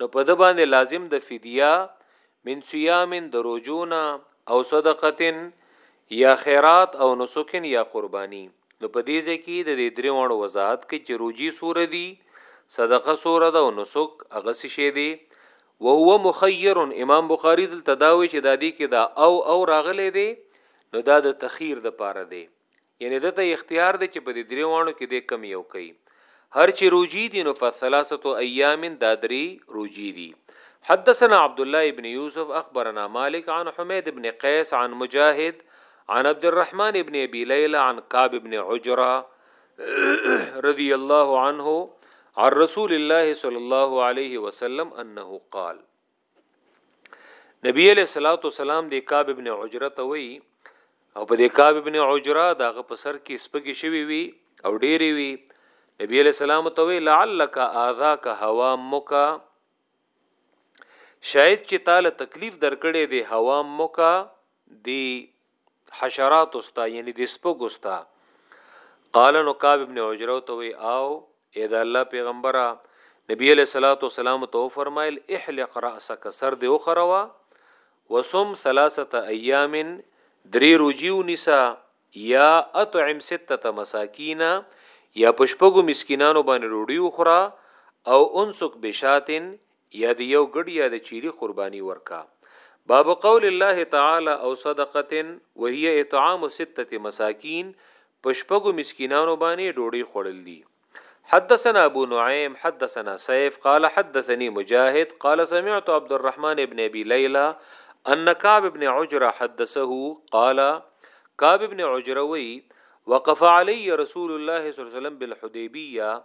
نو په ده باندې لازم د فدیه من صیام د روجونه او صدقتن یا خیرات او نسکن یا قربانی نو په دې ځکه د دې درې وړو وضاحت کې چې روجي سور دي صدقه سور ده او نسک هغه څه شي دي وهو مخير امام بخاری دل تداوي چې د دې کې دا او او راغلي دي نو دا د تخیر د پاره دی یعنې ده ته اختیار دی چې په دې درې واڼو کې دی کم یو کوي. هر چې روژې دي نو فثلاثة ایام دا درې روژې دي. حدثنا عبد الله بن یوسف اخبرنا مالک عن حمید بن قیس عن مجاهد عن عبد الرحمن بن ابي ليلى عن كعب بن عجره رضي الله عنه عن رسول الله صلى الله عليه وسلم انه قال نبی علیہ الصلوۃ والسلام د کعب ابن عجره ته وی او په د کعب ابن عجره دغه په سر کې سپګی شوی وی او ډیری وی نبی علیہ السلام ته وی لعلک اذاک هوا مکا شاید چې تعالی تکلیف درکړې دی هوا مکا دی حشرات استا یعنی د سپګ استا قال نو کعب ابن عجره ته وی او اې د الله پیغمبره نبی علیہ الصلوۃ والسلام تو فرمایل احلق راسک سر دی وخروا وصم ثلاثه ایام درې روجیو نسا یا اطعم سته مساکین یا پشپغو مسکینانو باندې روډي وخرا او انسک بشاتن یا د یو ګډ یا د چیلی قربانی ورکا باب قول الله تعالی او صدقه وهي اطعام سته مساکین په شپږو مسکینانو باندې ډوډۍ خوړل دي حدثنا ابو نعيم حدثنا سيف قال حدثني مجاهد قال سمعت عبد الرحمن ابن ابي ليلى ان كعب ابن عجره حدثه قال كعب ابن عجره وي وقف علي رسول الله صلى الله عليه وسلم بالحديبيه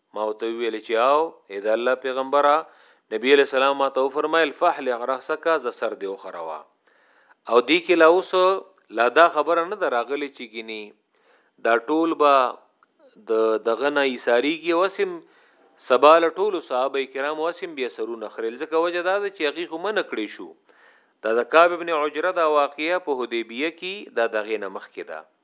ما ورته وویل چې او اې د الله پیغمبره نبی علیه السلام ما ته وفرمایل فحلق رأسک ز سر دې وخروه او دی کې لا اوس لا دا خبره نه دراغلی چې ګینی دا ټول به د دغه نه ایثاری کې وسم سبال ټول صحابه کرام وسم بیا سرونه خریل ځکه وجه دا چې هغه خو من کړی شو دا د کعب ابن عجره دا واقعیا په حدیبیه کې دا دغه نه مخ کې دا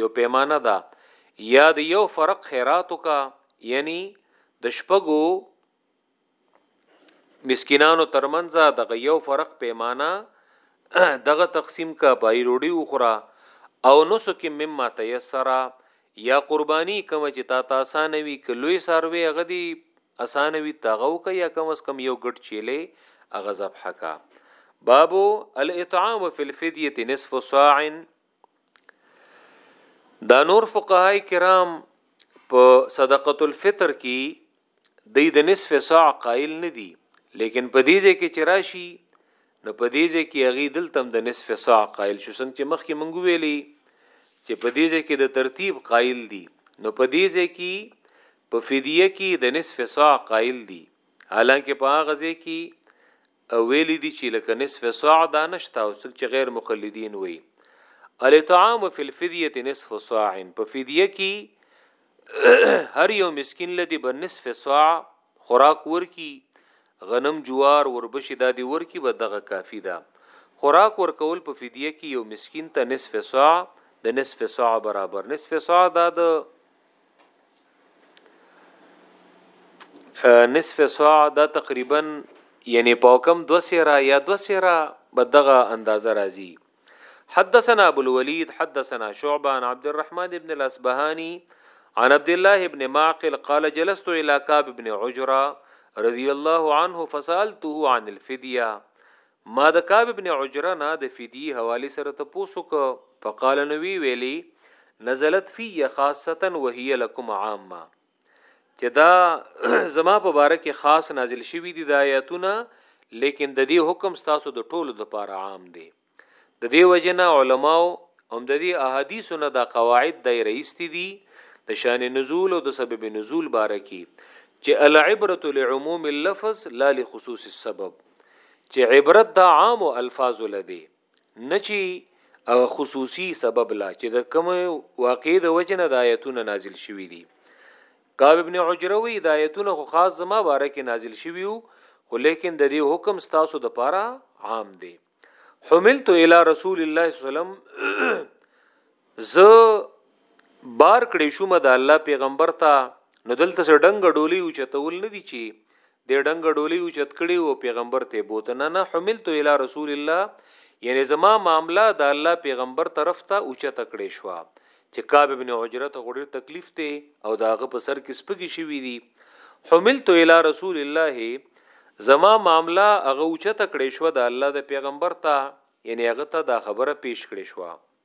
یو پیمانه ده یا د یو فرق خیرات وکا یعنی د شپګو مسکینانو ترمنځ دغه یو فرق پیمانه دغه تقسیم کا پای روډي وخوره او نسو کې مما تیسرا یا قربانی کوم چې تا ته اسانه وي ک لوی ساروي هغه دی اسانه وي تاغه وک یا کم اس کم یو ګټ چیلې هغه ذبح کا بابو الاطعام فی الفدیه نصف صاع دا نور فقهای کرام په صدقۃ الفطر کې د د نصف ساع قائل نه دي لیکن په دې ځکه چې راشي نو په دې ځکه کې هغه دلته د نصف ساع قائل شو څنګه چې مخکې مونږ ویلي چې په دې ځکه کې د ترتیب قائل دي نو په دې ځکه کې په فدیه کې د نصف ساع قائل دي حالانکه په هغه ځکه کې او ویلی دی چی لکه نصف صاع دا نشته او څوک چی غیر مقلدین وی الاطعام فی الفدیه نصف صاع په فدیه کی هر یو مسکین لدی به نصف صاع خوراک ورکی غنم جوار وربشی دا دی ورکی به دغه کافی ده خوراک ورکول په فدیه کی یو مسکین ته نصف صاع د نصف صاع برابر نصف صاع دا د نصف ساع دا تقریبا یعنی په حکم دو سیرا یا دو سیرا بدغه اندازه راځي حدثنا ابو الولید حدثنا شعبه عن عبد الرحمن ابن الاسبهانی عن عبد الله ابن معقل قال جلست الى كعب ابن عجره رضی الله عنه فسالته عن الفديه ما د کعب ابن عجره نه د فدیی حوالی سره تپوس وکړ فقال نو وی ویلی نزلت فی خاصه وهی لکم عامه چې دا زما په باره کې خاص نازل شوی دی د آیاتونه لیکن د دې حکم ستاسو د ټولو د پاره عام دی د دې وجنه علماو هم د دې احادیثو نه د قواعد د رئیستی دي د شان نزول او د سبب نزول باره کې چې العبرت لعموم اللفظ لا لخصوص السبب چې عبرت د عام الفاظ له دی نه چی خصوصي سبب لا چې د کوم واقع د وجنه د آیتونه نازل شوی دي کعب ابن عجروی د آیتونه خو خاص زما باره کې نازل شوی وو خو لیکن د دې حکم ستاسو د پاره عام دی حملت الی رسول الله صلی الله علیه وسلم ز بار کړې شوم د الله پیغمبر ته نو دلته سره ډنګ ډولی او چتول نه دي چی دې ډنګ ډولۍ اوچت کړي او پېغمبر ته بوته نه نه حملت الى رسول الله یعنې زما معامله د الله پېغمبر طرف ته اوچته کړې شوه چې کعب ابن عجره ته خو ډېر تکلیف دی او د هغه په سر کې سپږي شوي دي حملت الى رسول الله زما معامله هغه اوچته کړې شوه د الله د پېغمبر ته یعنې هغه ته دا خبره پیش کړې شوه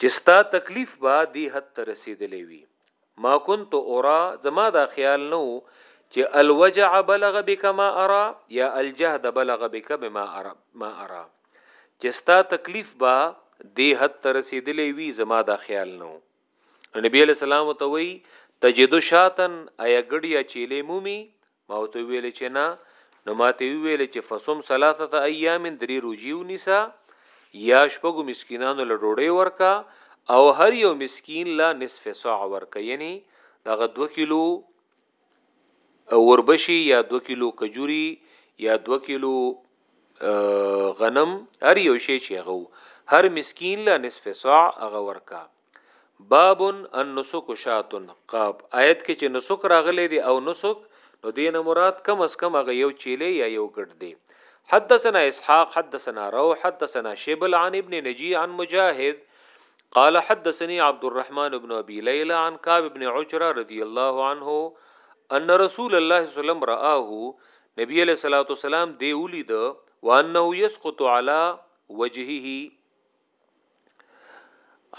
چې ستا تکلیف به دې حد ته رسېدلی وي ما كنت ارا زما دا خیال نه و چې الوجع بلغ بك ما ارا یا الجهد بلغ بك بما ارا ما ارا چې ستا تکلیف به دې حد ته رسېدلی وي زما دا خیال نه و نبی علیہ السلام ته وی تجدو شاتن ایا ګډیا چیلې مومي ما ته ویل چې نه نو ماته ویل چې فصم ثلاثه ایام درې روجیو نسا یا شپږو مسکینانو له ډوډۍ ورکا او هر یو مسکین لا نصف ساع ورکا یعنی دغه 2 کیلو اوربشې یا دوه کیلو کجوري یا دوه کیلو غنم هر یو شی چې هغه هر مسکین له نصف ساع هغه ورکا باب النسک شاتن قاب آیت کې چې نسک راغلي دي او نسک نو دینه مراد کم اس کم هغه یو چيله یا یو ګډ دی حدثنا اسحاق حدثنا روح حدثنا شبل عن ابن نجي عن مجاهد قال حدثني عبد الرحمن بن ابي ليلى عن كعب بن عجره رضي الله عنه ان رسول الله صلى الله عليه وسلم رآه نبی علیہ الصلوۃ والسلام دی ولید وانه يسقط على وجهه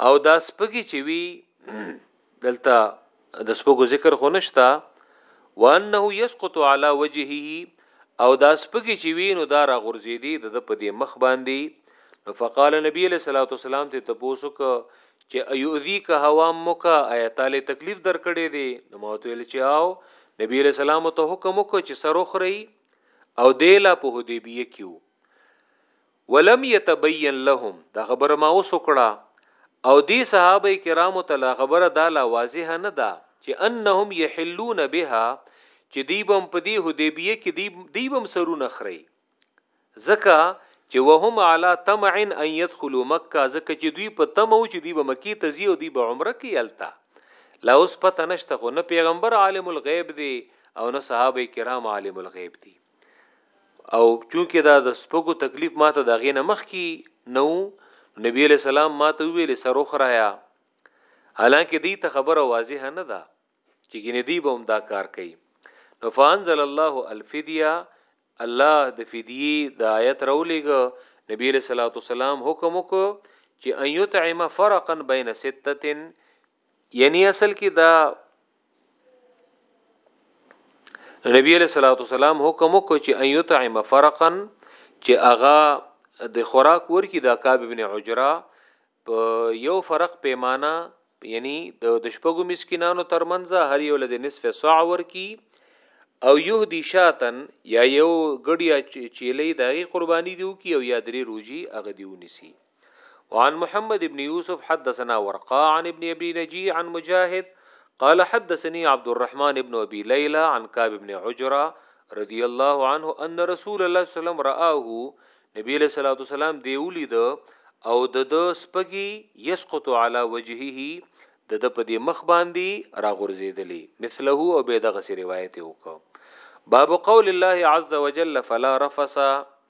او دا سپګي چې وی دلته د سپګو ذکر خو نشتا وانه يسقط على وجهه او دا سپګي چې وینو دا را غورځېدي د په دې مخ باندې نو فقال نبی له صلوات والسلام ته تپوسو ک چې ايؤذي که هوا مکه آیت له تکلیف درکړې دي نو موت ویل چې او نبی له سلام ته حکم وکړ چې سر اخري او دیلا په هدیبیه کیو ولم یتبین لهم دا خبره ما اوس وکړه او دې صحابه کرامو ته لا خبره دا لا واضحه نه ده چې انهم یحلون بها چې دی به هم په دې حدیبیه کې دی, دی به هم سرونه خري ځکه چې وهم علی طمع ان يدخلوا مکه ځکه چې دوی په تمه و چې دوی به مکی ته ځي او دوی به عمره کوي هلته لا اوس پته نشته خو نه پیغمبر عالم الغیب دی او نه صحابه کرام عالم الغیب دي او چونکه دا د سپګو تکلیف ماته د غینه مخ کی نو نبی علیہ السلام ماته ویل سر اخرایا حالانکه دی ته خبره واضح نه ده چې ګینه دی به هم دا کار کوي نو فانزل الله الفدیه الله د فدیه د آیت راولېګ نبی علیہ الصلوۃ والسلام حکم وکړ چې ان یطعم فرقا بین سته یعنی اصل کې دا نبی علیہ الصلوۃ والسلام حکم وکړ چې ان یطعم فرقا چې اغا د خوراک ورکی د کعب ابن عجرا په یو فرق پیمانه یعنی د شپږو مسکینانو ترمنځ هر یو له نصف ساع ورکی او یهدی شاتن یا یو غړیا چیلې دغه قربانی دیو کی او یا درې روجی هغه دیونی سی وعن محمد بن يوسف حدثنا ورقاء عن ابن ابي نجي عن مجاهد قال حدثني عبد الرحمن بن ابي ليلى عن كعب بن عجرة رضي الله عنه ان رسول الله صلى الله عليه وسلم رآه نبی له صلوات والسلام دی ولید او د د سپګي يسقط على وجهه د د په دې مخ باندې راغورځېدلی مثله او به دغه سی روایت وکړه باب قول الله عز وجل فلا رفسا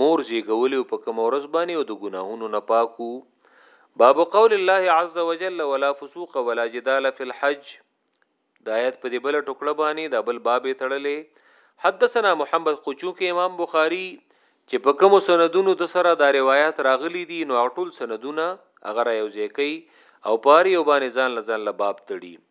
مور زیږولی او په کوم ورځ باندې او د ګناهونو نه پاک وو باب قول الله عز وجل ولا فسوق ولا جدال في الحج د آیت په دې بل ټوکړه باندې دا بل باب تړلې حدثنا محمد خچو کې امام بخاری چې په کوم سندونو د سره دا روایت راغلي دي نو ټول سندونه هغه را یو ځای کوي او پاری او باندې ځان لزان لباب تړي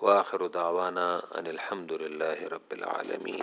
واخر دعوانا ان الحمد لله رب العالمين